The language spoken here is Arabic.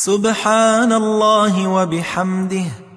سبحان الله وبحمده